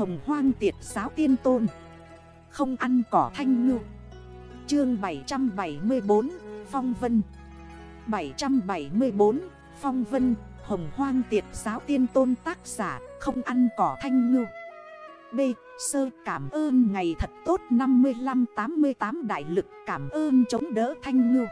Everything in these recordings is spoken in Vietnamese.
Hồng hoang tiệt giáo tiên tôn. Không ăn cỏ thanh ngư. Chương 774 Phong Vân. 774 Phong Vân, Hồng hoang tiệt giáo tiên tôn tác giả, Không ăn cỏ thanh ngư. B. Sơ cảm ơn ngày thật tốt 55-88 đại lực cảm ơn chống đỡ thanh ngư.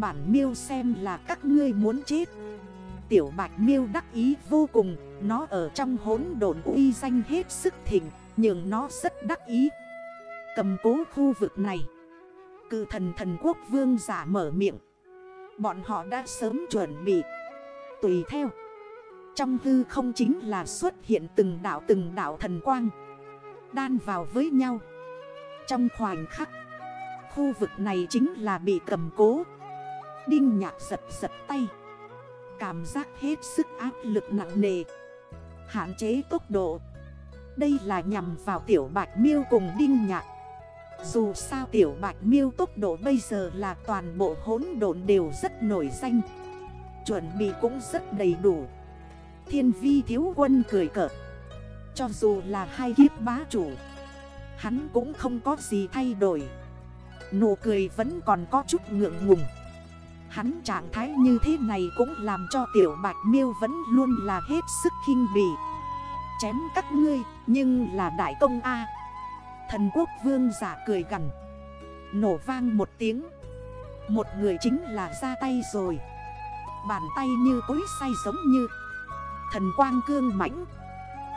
Bản miêu xem là các ngươi muốn chết. Tiểu bạch miêu đắc ý vô cùng, Nó ở trong hốn đồn uy danh hết sức thỉnh Nhưng nó rất đắc ý. Cầm cố khu vực này. Cự thần thần quốc vương giả mở miệng. Bọn họ đã sớm chuẩn bị. Tùy theo. Trong hư không chính là xuất hiện từng đảo từng đảo thần quang. Đan vào với nhau. Trong khoảnh khắc, Khu vực này chính là bị cầm cố. Đinh nhạc giật giật tay. Cảm giác hết sức áp lực nặng nề. Hạn chế tốc độ. Đây là nhằm vào tiểu bạch miêu cùng đinh nhạc. Dù sao tiểu bạch miêu tốc độ bây giờ là toàn bộ hỗn độn đều rất nổi danh. Chuẩn bị cũng rất đầy đủ. Thiên vi thiếu quân cười cợt. Cho dù là hai kiếp bá chủ, Hắn cũng không có gì thay đổi. Nụ cười vẫn còn có chút ngượng ngùng. Hắn trạng thái như thế này cũng làm cho tiểu bạch miêu vẫn luôn là hết sức khinh bỉ. Chém các ngươi, nhưng là đại công A. Thần quốc vương giả cười gần Nổ vang một tiếng. Một người chính là ra tay rồi. Bàn tay như cối say giống như Thần quang cương mãnh.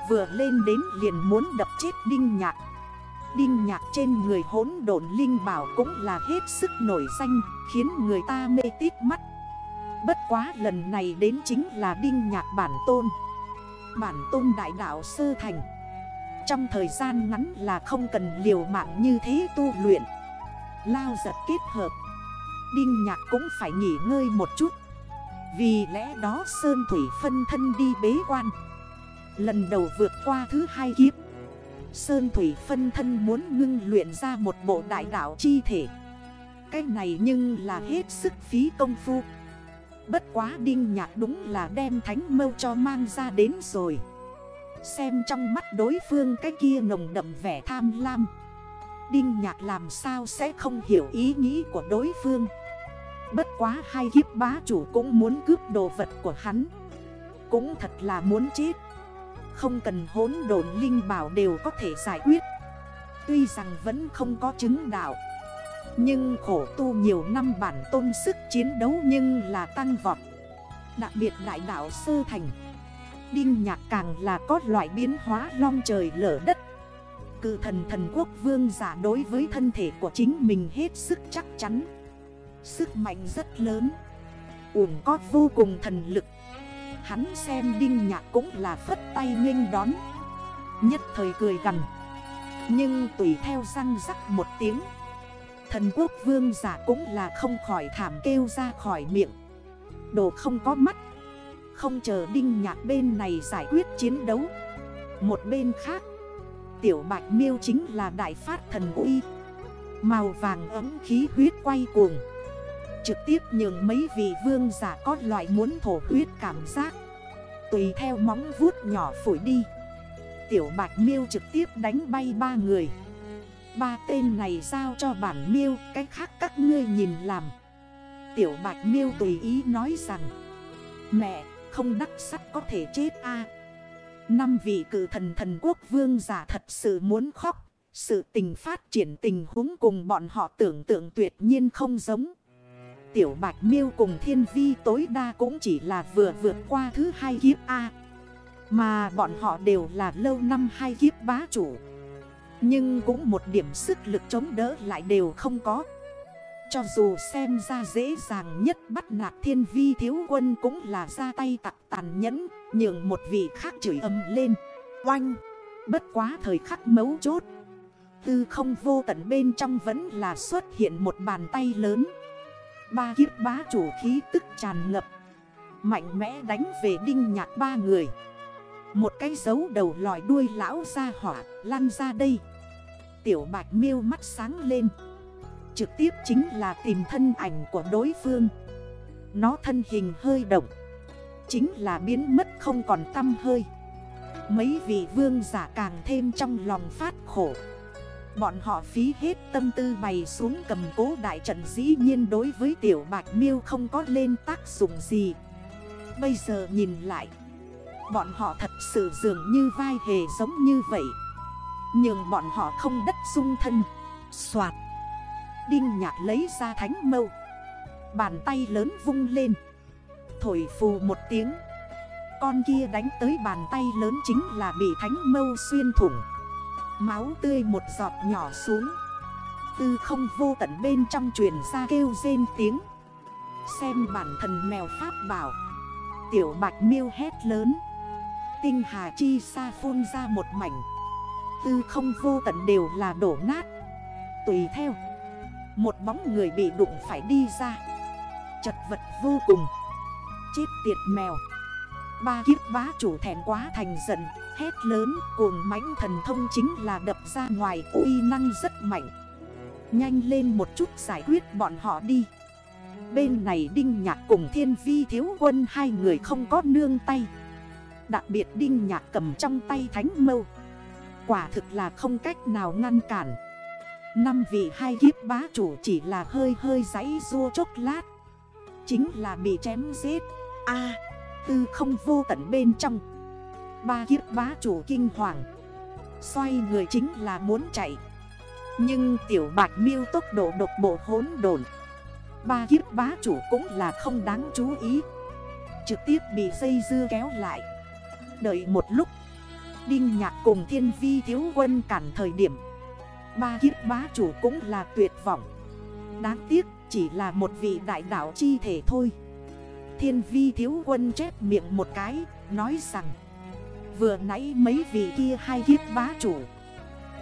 Vừa lên đến liền muốn đập chết đinh nhạc. Đinh nhạc trên người hốn độn linh bảo cũng là hết sức nổi danh, Khiến người ta mê tít mắt. Bất quá lần này đến chính là đinh nhạc bản tôn. Bản tôn đại đạo sơ thành. Trong thời gian ngắn là không cần liều mạng như thế tu luyện. Lao giật kết hợp. Đinh nhạc cũng phải nghỉ ngơi một chút. Vì lẽ đó Sơn Thủy phân thân đi bế quan. Lần đầu vượt qua thứ hai kiếp. Sơn Thủy phân thân muốn ngưng luyện ra một bộ đại đạo chi thể. Cái này nhưng là hết sức phí công phu. Bất quá đinh nhạc đúng là đem thánh mâu cho mang ra đến rồi. Xem trong mắt đối phương cái kia nồng đậm vẻ tham lam. Đinh nhạc làm sao sẽ không hiểu ý nghĩ của đối phương? Bất quá hai kiếp bá chủ cũng muốn cướp đồ vật của hắn. Cũng thật là muốn chết không cần hốn độn linh bảo đều có thể giải quyết. Tuy rằng vẫn không có chứng đạo. Nhưng khổ tu nhiều năm bản tôn sức chiến đấu nhưng là tăng vọt. Đặc biệt đại đạo sơ thành. Đinh nhạc càng là có loại biến hóa long trời lở đất. Cự thần thần quốc vương giả đối với thân thể của chính mình hết sức chắc chắn. Sức mạnh rất lớn. Uổng có vô cùng thần lực. Hắn xem đinh nhạc cũng là phất tay nghênh đón. Nhất thời cười gần Nhưng tùy theo răng rắc một tiếng, Thần quốc vương giả cũng là không khỏi thảm kêu ra khỏi miệng. Đồ không có mắt, Không chờ đinh nhạc bên này giải quyết chiến đấu. Một bên khác, Tiểu bạch miêu chính là đại phát thần uy. Màu vàng ấm khí huyết quay cuồng. Trực tiếp nhường mấy vị vương giả có loại muốn thổ huyết cảm giác. Tùy theo móng vuốt nhỏ phổi đi. Tiểu bạch miêu trực tiếp đánh bay ba người. Ba tên này giao cho bản miêu, Cách khác các ngươi nhìn làm. Tiểu bạch miêu tùy ý nói rằng, Mẹ, không đắc sắt có thể chết a. Năm vị cử thần thần quốc vương giả thật sự muốn khóc. Sự tình phát triển tình huống cùng bọn họ tưởng tượng tuyệt nhiên không giống. Tiểu Bạch Miêu cùng Thiên Vi tối đa cũng chỉ là vừa vượt qua thứ hai kiếp A. Mà bọn họ đều là lâu năm hai kiếp bá chủ. Nhưng cũng một điểm sức lực chống đỡ lại đều không có. Cho dù xem ra dễ dàng nhất bắt nạt thiên vi thiếu quân cũng là ra tay tặc tàn nhẫn, Nhường một vị khác chửi âm lên. Oanh! Bất quá thời khắc mấu chốt, Tư không vô tận bên trong vẫn là xuất hiện một bàn tay lớn. Ba kiếp bá chủ khí tức tràn ngập. Mạnh mẽ đánh về đinh nhạc ba người. Một cái dấu đầu lòi đuôi lão ra hỏa lăn ra đây. Tiểu bạch miêu mắt sáng lên. Trực tiếp chính là tìm thân ảnh của đối phương. Nó thân hình hơi động. Chính là biến mất không còn tâm hơi. Mấy vị vương giả càng thêm trong lòng phát khổ. Bọn họ phí hết tâm tư bày xuống cầm cố đại trận dĩ nhiên đối với tiểu bạch miêu không có lên tác dụng gì. Bây giờ nhìn lại, Bọn họ thật sự dường như vai hề giống như vậy. Nhưng bọn họ không đất dung thân. Xoạt Đinh nhạc lấy ra thánh mâu. Bàn tay lớn vung lên. Thổi phù một tiếng. Con kia đánh tới bàn tay lớn chính là bị thánh mâu xuyên thủng. Máu tươi một giọt nhỏ xuống. Tư không vô tận bên trong truyền ra kêu rên tiếng. Xem bản thần mèo pháp bảo. Tiểu bạch miêu hét lớn. Tinh hà chi xa phun ra một mảnh. Tư không vô tận đều là đổ nát. Tùy theo, Một bóng người bị đụng phải đi ra. Chật vật vô cùng. Chết tiệt mèo. Ba kiếp bá chủ thẻn quá thành giận. Hét lớn, cuồng mãnh thần thông chính là đập ra ngoài, uy năng rất mạnh. Nhanh lên một chút giải quyết bọn họ đi. Bên này Đinh Nhạc cùng Thiên Vi Thiếu Quân hai người không có nương tay. Đặc biệt Đinh Nhạc cầm trong tay thánh mâu. Quả thực là không cách nào ngăn cản. Năm vị hai kiếp bá chủ chỉ là hơi hơi giấy rua chốc lát. Chính là bị chém giết. A, tư không vô tận bên trong. Ba kiếp bá chủ kinh hoàng. Xoay người chính là muốn chạy. Nhưng tiểu bạch miêu tốc độ độc bộ hốn đồn Ba kiếp bá chủ cũng là không đáng chú ý. Trực tiếp bị dây dưa kéo lại. Đợi một lúc, Đinh nhạc cùng thiên vi thiếu quân cản thời điểm. Ba kiếp bá chủ cũng là tuyệt vọng. Đáng tiếc chỉ là một vị đại đạo chi thể thôi. Thiên vi thiếu quân chép miệng một cái, Nói rằng Vừa nãy mấy vị kia hai kiếp bá chủ.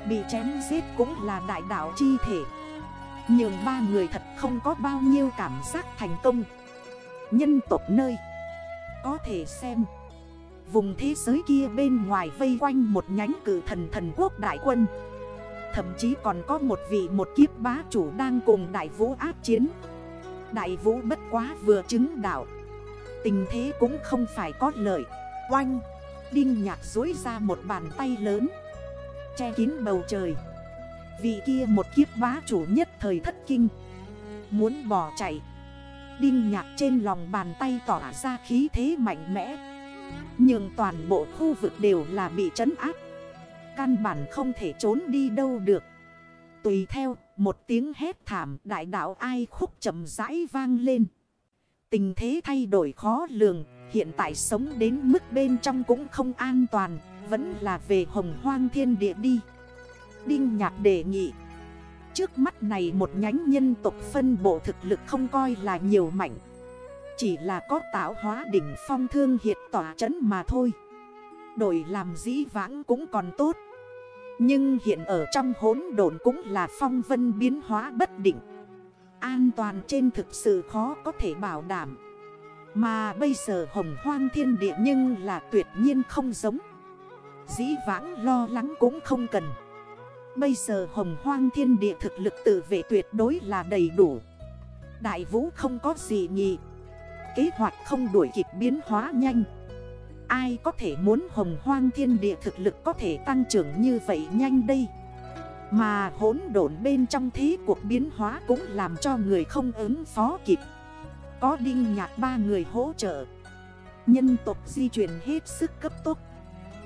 Bị chém giết cũng là đại đạo chi thể. Nhưng ba người thật không có bao nhiêu cảm giác thành công. Nhân tộc nơi, Có thể xem, Vùng thế giới kia bên ngoài vây quanh một nhánh cử thần thần quốc đại quân. Thậm chí còn có một vị một kiếp bá chủ đang cùng đại vũ áp chiến. Đại vũ bất quá vừa chứng đạo. Tình thế cũng không phải có lợi. Oanh! Đinh nhạc dối ra một bàn tay lớn. Che kín bầu trời. Vị kia một kiếp bá chủ nhất thời thất kinh. Muốn bỏ chạy. Đinh nhạc trên lòng bàn tay tỏa ra khí thế mạnh mẽ. Nhưng toàn bộ khu vực đều là bị trấn áp. Căn bản không thể trốn đi đâu được. Tùy theo, một tiếng hét thảm đại đạo ai khúc chậm rãi vang lên. Tình thế thay đổi khó lường. Hiện tại sống đến mức bên trong cũng không an toàn, Vẫn là về hồng hoang thiên địa đi. Đinh nhạc đề nghị. Trước mắt này một nhánh nhân tộc phân bộ thực lực không coi là nhiều mạnh. Chỉ là có tạo hóa đỉnh phong thương hiệt tỏa chấn mà thôi. Đổi làm dĩ vãng cũng còn tốt. Nhưng hiện ở trong hốn đồn cũng là phong vân biến hóa bất định. An toàn trên thực sự khó có thể bảo đảm. Mà bây giờ hồng hoang thiên địa nhưng là tuyệt nhiên không giống. Dĩ vãng lo lắng cũng không cần. Bây giờ hồng hoang thiên địa thực lực tự vệ tuyệt đối là đầy đủ. Đại vũ không có gì nhị. Kế hoạch không đuổi kịp biến hóa nhanh. Ai có thể muốn hồng hoang thiên địa thực lực có thể tăng trưởng như vậy nhanh đây? Mà hỗn độn bên trong thế cuộc biến hóa cũng làm cho người không ứng phó kịp. Có đinh nhạc ba người hỗ trợ. Nhân tộc di chuyển hết sức cấp tốc.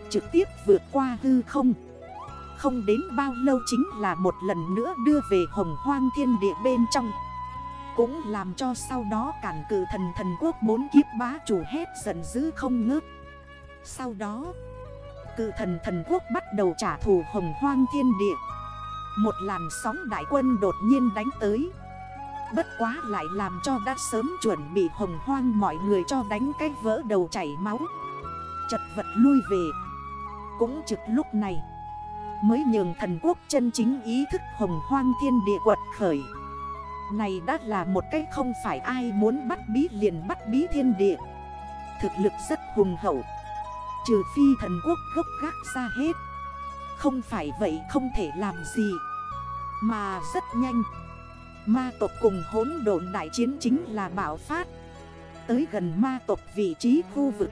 Trực tiếp vượt qua hư không. Không đến bao lâu chính là một lần nữa đưa về hồng hoang thiên địa bên trong. Cũng làm cho sau đó cản cử thần thần quốc bốn kiếp bá chủ hết giận dữ không ngớt. Sau đó, Cự thần thần quốc bắt đầu trả thù hồng hoang thiên địa. Một làn sóng đại quân đột nhiên đánh tới. Bất quá lại làm cho đã sớm chuẩn bị hồng hoang mọi người cho đánh cái vỡ đầu chảy máu. Chật vật lui về. Cũng trực lúc này, Mới nhường thần quốc chân chính ý thức hồng hoang thiên địa quật khởi. Này đã là một cái không phải ai muốn bắt bí liền bắt bí thiên địa. Thực lực rất hùng hậu. Trừ phi thần quốc gốc gác ra hết. Không phải vậy không thể làm gì. Mà rất nhanh Ma tộc cùng hỗn độn đại chiến chính là bảo phát. Tới gần ma tộc vị trí khu vực,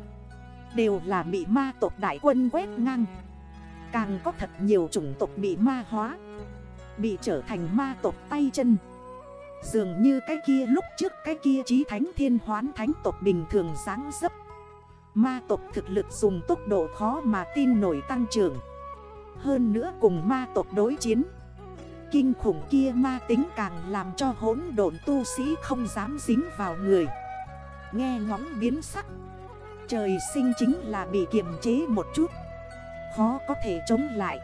Đều là bị ma tộc đại quân quét ngang. Càng có thật nhiều chủng tộc bị ma hóa, Bị trở thành ma tộc tay chân. Dường như cái kia lúc trước, cái kia trí thánh thiên hoán thánh tộc bình thường sáng dấp. Ma tộc thực lực dùng tốc độ khó mà tin nổi tăng trưởng. Hơn nữa cùng ma tộc đối chiến kinh khủng kia ma tính càng làm cho hỗn độn tu sĩ không dám dính vào người. Nghe ngóng biến sắc. Trời sinh chính là bị kiềm chế một chút. Khó có thể chống lại.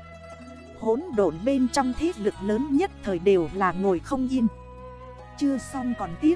Hỗn độn bên trong thế lực lớn nhất thời đều là ngồi không yên. Chưa xong còn tiếp.